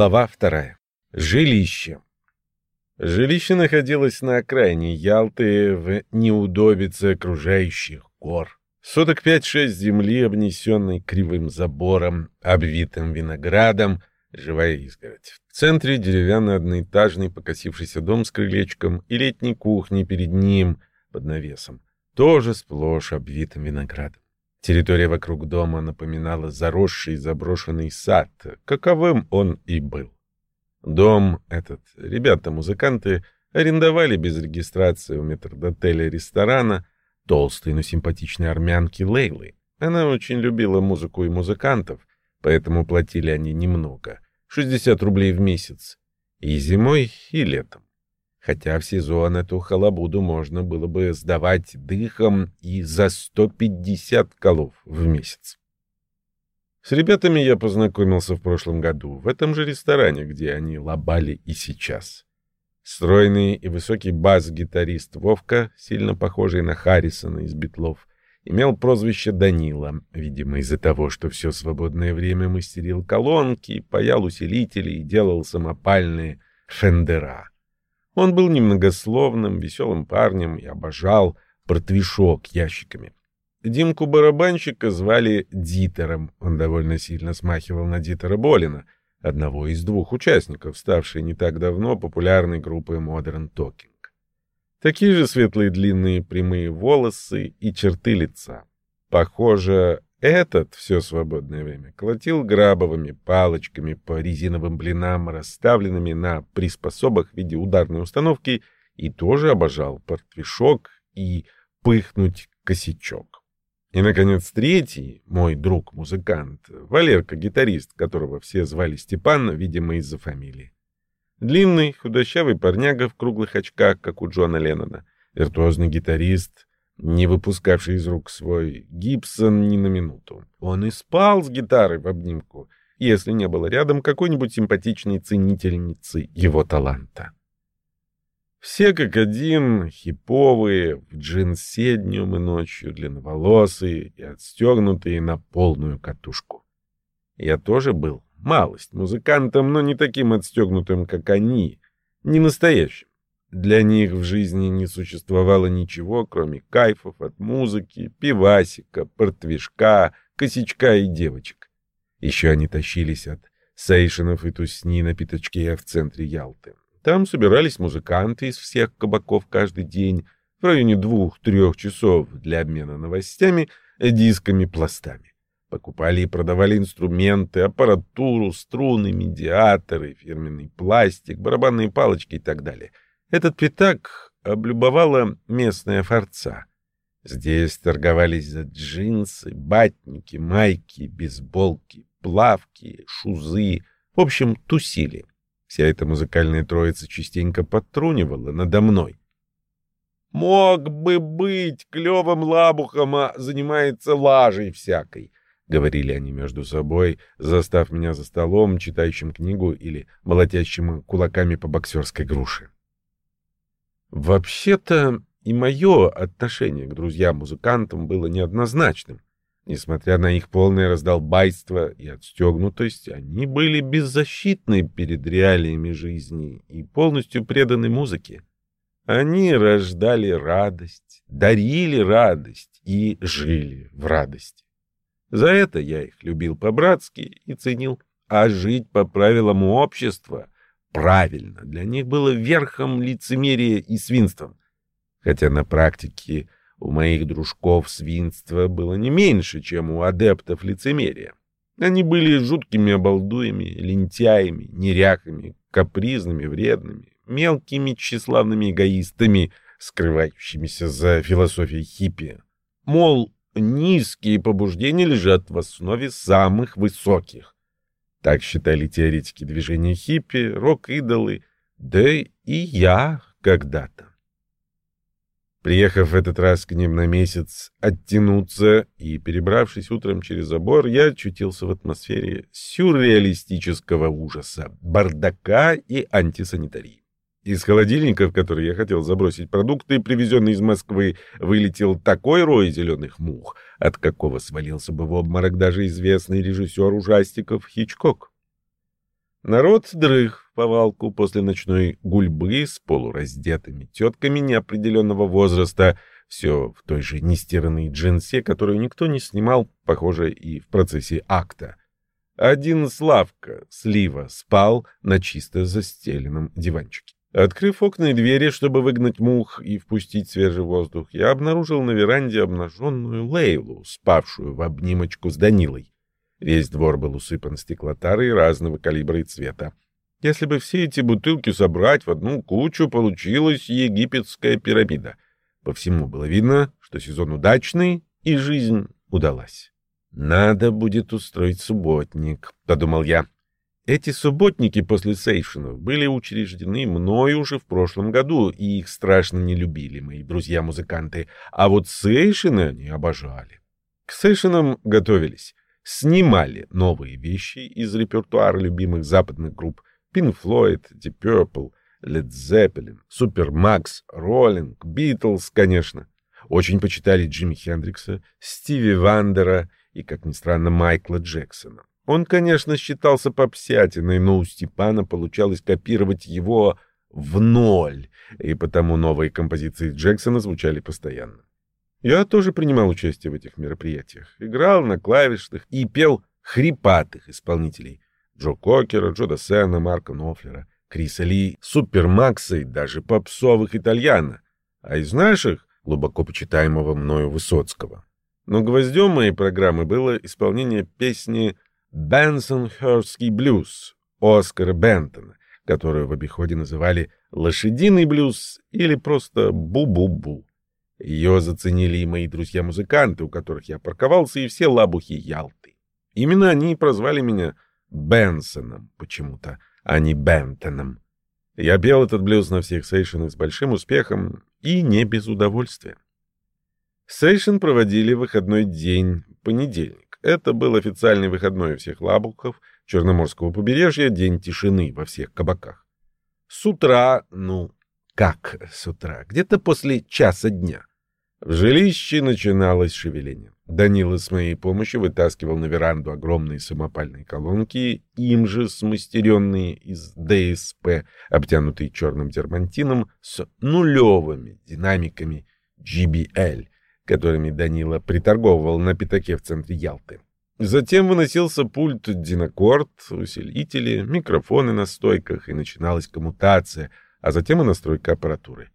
Глава вторая. Жилище. Жилище находилось на окраине Ялты в неудобице окружающих гор. Соток пять-шесть земли, обнесенной кривым забором, обвитым виноградом, живая изгородь. В центре деревянный одноэтажный покосившийся дом с крылечком и летней кухней перед ним под навесом, тоже сплошь обвитым виноградом. Территория вокруг дома напоминала заросший заброшенный сад, каковым он и был. Дом этот ребята-музыканты арендовали без регистрации у метрдотеля ресторана толстой, но симпатичной армянки Лейлы. Она очень любила музыку и музыкантов, поэтому платили они немного — 60 рублей в месяц. И зимой, и летом. Хотя в сезон эту халабуду можно было бы сдавать дыхом и за 150 колов в месяц. С ребятами я познакомился в прошлом году, в этом же ресторане, где они лобали и сейчас. Стройный и высокий бас-гитарист Вовка, сильно похожий на Харрисона из «Битлов», имел прозвище Данила, видимо, из-за того, что все свободное время мастерил колонки, паял усилители и делал самопальные фендера. Он был немногословным, веселым парнем и обожал портвишок ящиками. Димку-барабанщика звали Дитером. Он довольно сильно смахивал на Дитера Болина, одного из двух участников, ставшей не так давно популярной группы Modern Talking. Такие же светлые длинные прямые волосы и черты лица. Похоже, этот все свободное время колотил грабовыми палочками по резиновым блинам, расставленными на приспособах в виде ударной установки, и тоже обожал портвишок и пыхнуть косячок. И, наконец, третий, мой друг-музыкант, Валерка-гитарист, которого все звали Степан, видимо, из-за фамилии. Длинный, худощавый парняга в круглых очках, как у Джона Леннона. Виртуозный гитарист, не выпускавший из рук свой Гибсон ни на минуту. Он и спал с гитарой в обнимку, если не было рядом какой-нибудь симпатичной ценительницы его таланта. Все как один, хиповые, в джинсе днем и ночью, длинноволосые и отстегнутые на полную катушку. Я тоже был малость музыкантом, но не таким отстегнутым, как они, не настоящим. Для них в жизни не существовало ничего, кроме кайфов от музыки, пивасика, портвишка, косячка и девочек. Еще они тащились от сейшенов и тусни на пятачке в центре Ялты. Там собирались музыканты из всех кабаков каждый день в районе двух-трех часов для обмена новостями, дисками, пластами. Покупали и продавали инструменты, аппаратуру, струны, медиаторы, фирменный пластик, барабанные палочки и так далее. Этот пятак облюбовала местная форца. Здесь торговались за джинсы, батники, майки, бейсболки, плавки, шузы. В общем, тусили. Вся эта музыкальная троица частенько подтрунивала надо мной. «Мог бы быть клевым лабухом, а занимается лажей всякой», — говорили они между собой, застав меня за столом, читающим книгу или молотящим кулаками по боксерской груше. Вообще-то и мое отношение к друзьям-музыкантам было неоднозначным. Несмотря на их полное раздолбайство и отстегнутость, они были беззащитны перед реалиями жизни и полностью преданы музыке. Они рождали радость, дарили радость и жили в радости. За это я их любил по-братски и ценил. А жить по правилам общества правильно для них было верхом лицемерия и свинством. Хотя на практике у моих дружков свинства было не меньше, чем у адептов лицемерия. Они были жуткими обалдуями, лентяями, неряхами, капризными, вредными, мелкими тщеславными эгоистами, скрывающимися за философией хиппи. Мол, низкие побуждения лежат в основе самых высоких. Так считали теоретики движения хиппи, рок-идолы, да и я когда-то. Приехав в этот раз к ним на месяц оттянуться и перебравшись утром через забор, я очутился в атмосфере сюрреалистического ужаса, бардака и антисанитарии. Из холодильника, в который я хотел забросить продукты, привезенные из Москвы, вылетел такой рой зеленых мух, от какого свалился бы в обморок даже известный режиссер ужастиков Хичкок. Народ дрых в повалку после ночной гульбы с полураздетыми тетками неопределенного возраста, все в той же нестиранной джинсе, которую никто не снимал, похоже, и в процессе акта. Один Славка, слива, спал на чисто застеленном диванчике. Открыв окна и двери, чтобы выгнать мух и впустить свежий воздух, я обнаружил на веранде обнаженную Лейлу, спавшую в обнимочку с Данилой. Весь двор был усыпан стеклотарой разного калибра и цвета. Если бы все эти бутылки собрать в одну кучу, получилась египетская пирамида. По всему было видно, что сезон удачный, и жизнь удалась. «Надо будет устроить субботник», — подумал я. Эти субботники после сейшенов были учреждены мной уже в прошлом году, и их страшно не любили мои друзья-музыканты, а вот сейшины они обожали. К сейшинам готовились снимали новые вещи из репертуара любимых западных групп Pink Floyd, Deep Purple, Led Zeppelin, Supermax, Rolling, Beatles, конечно. Очень почитали Джимми Хендрикса, Стиви Вандера и, как ни странно, Майкла Джексона. Он, конечно, считался попсятиной, но у Степана получалось копировать его в ноль, и потому новые композиции Джексона звучали постоянно. Я тоже принимал участие в этих мероприятиях. Играл на клавишных и пел хрипатых исполнителей. Джо Кокера, Джо Досена, Марка Нофлера, Криса Ли, Супермакса и даже попсовых итальяна. А из наших — глубоко почитаемого мною Высоцкого. Но гвоздем моей программы было исполнение песни «Бенсонхерский блюз» Оскара Бентона, которую в обиходе называли «лошадиный блюз» или просто «бу-бу-бу». Ее заценили и мои друзья-музыканты, у которых я парковался, и все лабухи Ялты. Именно они прозвали меня Бенсоном почему-то, а не Бентоном. Я пел этот блюз на всех сейшенах с большим успехом и не без удовольствия. Сейшен проводили выходной день, понедельник. Это был официальный выходной у всех лабухов Черноморского побережья, день тишины во всех кабаках. С утра, ну, как с утра, где-то после часа дня, в жилище начиналось шевеление. Данила с моей помощью вытаскивал на веранду огромные самопальные колонки, им же смастеренные из ДСП, обтянутые черным дермантином, с нулевыми динамиками GBL, которыми Данила приторговывал на пятаке в центре Ялты. Затем выносился пульт динакорд, усилители, микрофоны на стойках, и начиналась коммутация, а затем и настройка аппаратуры.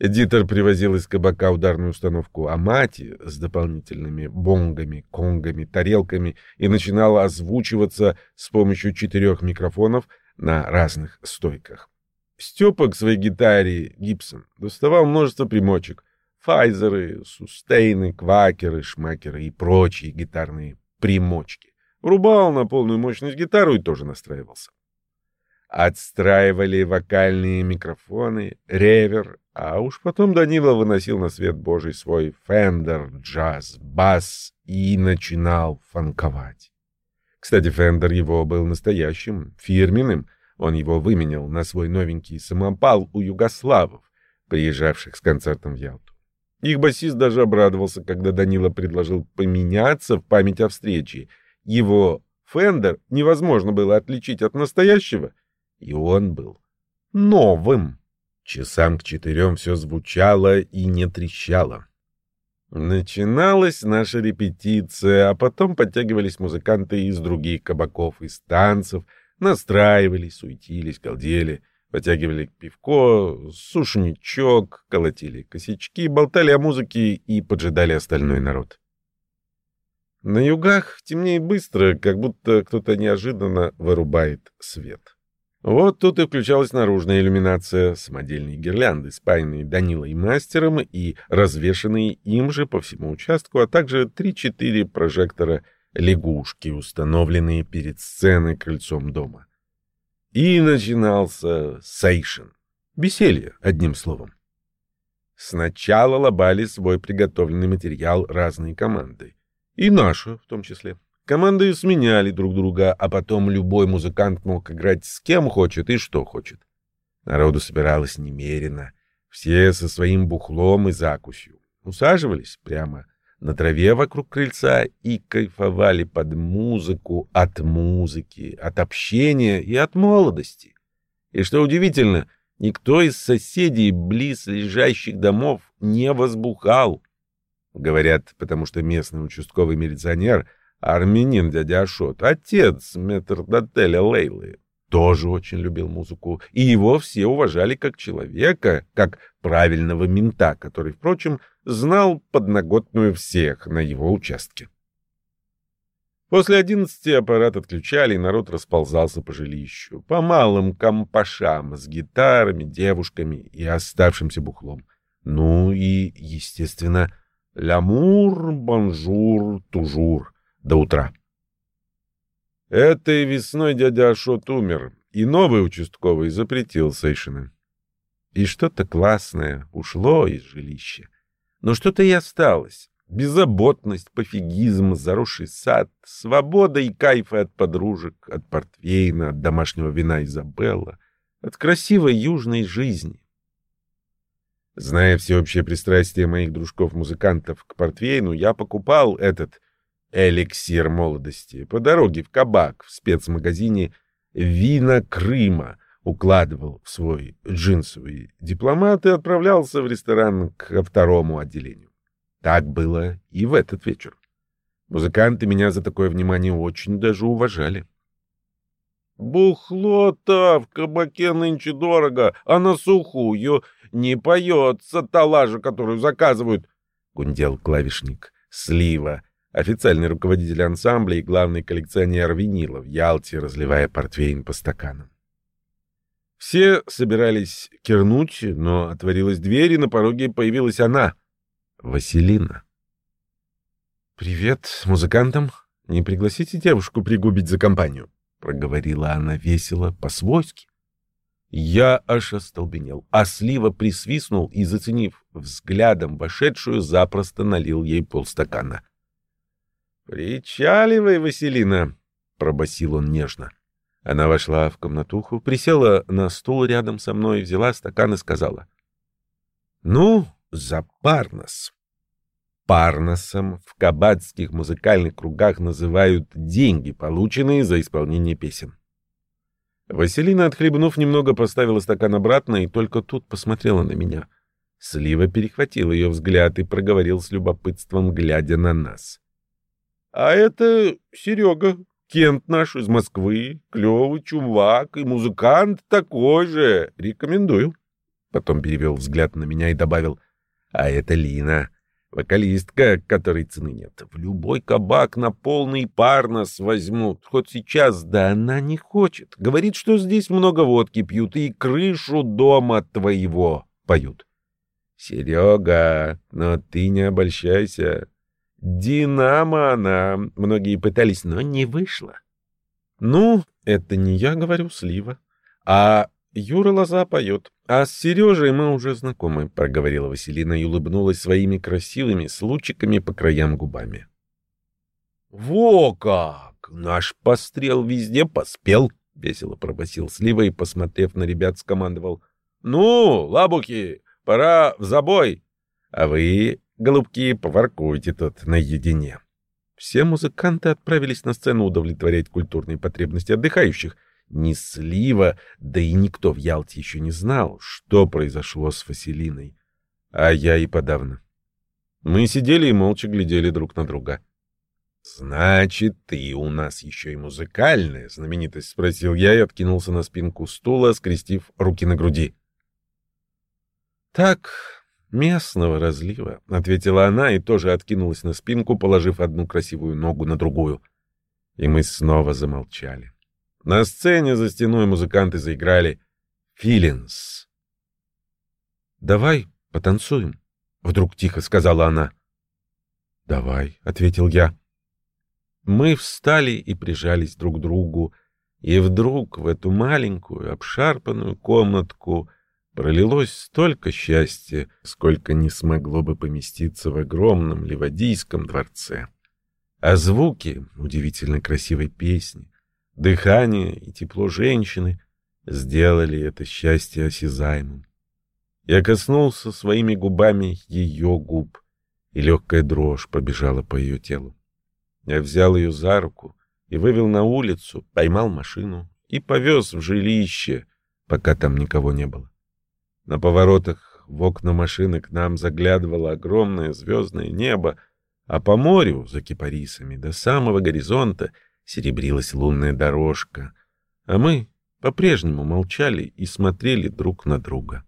Эдитор привозил из кабака ударную установку Амати с дополнительными бонгами, конгами, тарелками и начинал озвучиваться с помощью четырех микрофонов на разных стойках. Степа к своей гитаре Гибсон доставал множество примочек. Файзеры, сустейны, квакеры, шмакеры и прочие гитарные примочки. Врубал на полную мощность гитару и тоже настраивался. Отстраивали вокальные микрофоны, ревер, а уж потом Данила выносил на свет Божий свой Fender Jazz Bass и начинал фанковать. Кстати, Fender его был настоящим, фирменным. Он его выменял на свой новенький самопал у югославов, приезжавших с концертом в Ялту. Их басист даже обрадовался, когда Данила предложил поменяться в память о встрече. Его фендер невозможно было отличить от настоящего, и он был новым. Часам к четырем все звучало и не трещало. Начиналась наша репетиция, а потом подтягивались музыканты из других кабаков и станцев, настраивались, суетились, галдели, потягивали пивко, сушничок, колотили косячки, болтали о музыке и поджидали остальной народ. На югах темнеет быстро, как будто кто-то неожиданно вырубает свет. Вот тут и включалась наружная иллюминация, самодельные гирлянды, спаянные Данилой мастером и развешанные им же по всему участку, а также три-четыре прожектора лягушки, установленные перед сценой крыльцом дома. И начинался сейшен. Веселье, одним словом. Сначала лобали свой приготовленный материал разные команды. И наша в том числе. Команды сменяли друг друга, а потом любой музыкант мог играть с кем хочет и что хочет. Народу собиралось немерено. Все со своим бухлом и закусью. Усаживались прямо на траве вокруг крыльца и кайфовали под музыку от музыки, от общения и от молодости. И что удивительно, никто из соседей близ лежащих домов не возбухал. Говорят, потому что местный участковый милиционер, армянин дядя Ашот, отец метрдотеля Лейлы, тоже очень любил музыку, и его все уважали как человека, как правильного мента, который, впрочем, знал подноготную всех на его участке. После одиннадцати аппарат отключали, и народ расползался по жилищу, по малым компашам с гитарами, девушками и оставшимся бухлом. Ну и, естественно, l'amour, bonjour, toujours до утра. Этой весной дядя Ашот умер, и новый участковый запретил сейшены. И что-то классное ушло из жилища. Но что-то и осталось. Беззаботность, пофигизм, заросший сад, свобода и кайфы от подружек, от портвейна, от домашнего вина Изабелла, от красивой южной жизни. Зная всеобщее пристрастие моих дружков-музыкантов к портвейну, я покупал этот эликсир молодости. По дороге в кабак в спецмагазине «Вина Крыма» укладывал в свой джинсовый дипломат и отправлялся в ресторан к второму отделению. Так было и в этот вечер. Музыканты меня за такое внимание очень даже уважали. «Бухло-то в кабаке нынче дорого, а на сухую не поется та которую заказывают», — гундел клавишник. Слива официальный руководитель ансамбля и главный коллекционер винила в Ялте, разливая портвейн по стаканам. Все собирались кирнуть, но отворилась дверь, и на пороге появилась она, Василина. «Привет музыкантам. Не пригласите девушку пригубить за компанию?» — проговорила она весело, по-свойски. Я аж остолбенел, а Слива присвистнул и, заценив взглядом вошедшую, запросто налил ей полстакана. «Причаливай, Василина!» — пробасил он нежно. Она вошла в комнатуху, присела на стул рядом со мной, взяла стакан и сказала. «Ну, за Парнос!» Парносом в кабацких музыкальных кругах называют деньги, полученные за исполнение песен. Василина, отхлебнув немного, поставила стакан обратно и только тут посмотрела на меня. Слива перехватил ее взгляд и проговорил с любопытством, глядя на нас. А это Серега, Кент наш из Москвы, клевый чувак и музыкант такой же. Рекомендую. Потом перевел взгляд на меня и добавил, а это Лина, вокалистка, которой цены нет. В любой кабак на полный пар нас возьмут, хоть сейчас, да она не хочет. Говорит, что здесь много водки пьют и крышу дома твоего поют. Серега, но ты не обольщайся. Динамо она. Многие пытались, но не вышло. Ну, это не я говорю, Слива. А Юра Лоза поет. А с Сережей мы уже знакомы, проговорила Василина и улыбнулась своими красивыми с лучиками по краям губами. Во как! Наш пострел везде поспел, весело пробасил Слива и, посмотрев на ребят, скомандовал. Ну, лабуки, пора в забой. А вы Голубки, поворкуйте тут наедине. Все музыканты отправились на сцену удовлетворять культурные потребности отдыхающих. Ни Слива, да и никто в Ялте еще не знал, что произошло с Василиной. А я и подавно. Мы сидели и молча глядели друг на друга. «Значит, ты у нас еще и музыкальная знаменитость?» — спросил я и откинулся на спинку стула, скрестив руки на груди. «Так, местного разлива, — ответила она и тоже откинулась на спинку, положив одну красивую ногу на другую. И мы снова замолчали. На сцене за стеной музыканты заиграли «Филинс». «Давай потанцуем», — вдруг тихо сказала она. «Давай», — ответил я. Мы встали и прижались друг к другу, и вдруг в эту маленькую обшарпанную комнатку Пролилось столько счастья, сколько не смогло бы поместиться в огромном Ливадийском дворце. А звуки удивительно красивой песни, дыхание и тепло женщины сделали это счастье осязаемым. Я коснулся своими губами ее губ, и легкая дрожь побежала по ее телу. Я взял ее за руку и вывел на улицу, поймал машину и повез в жилище, пока там никого не было. На поворотах в окна машины к нам заглядывало огромное звездное небо, а по морю, за кипарисами, до самого горизонта серебрилась лунная дорожка, а мы по-прежнему молчали и смотрели друг на друга.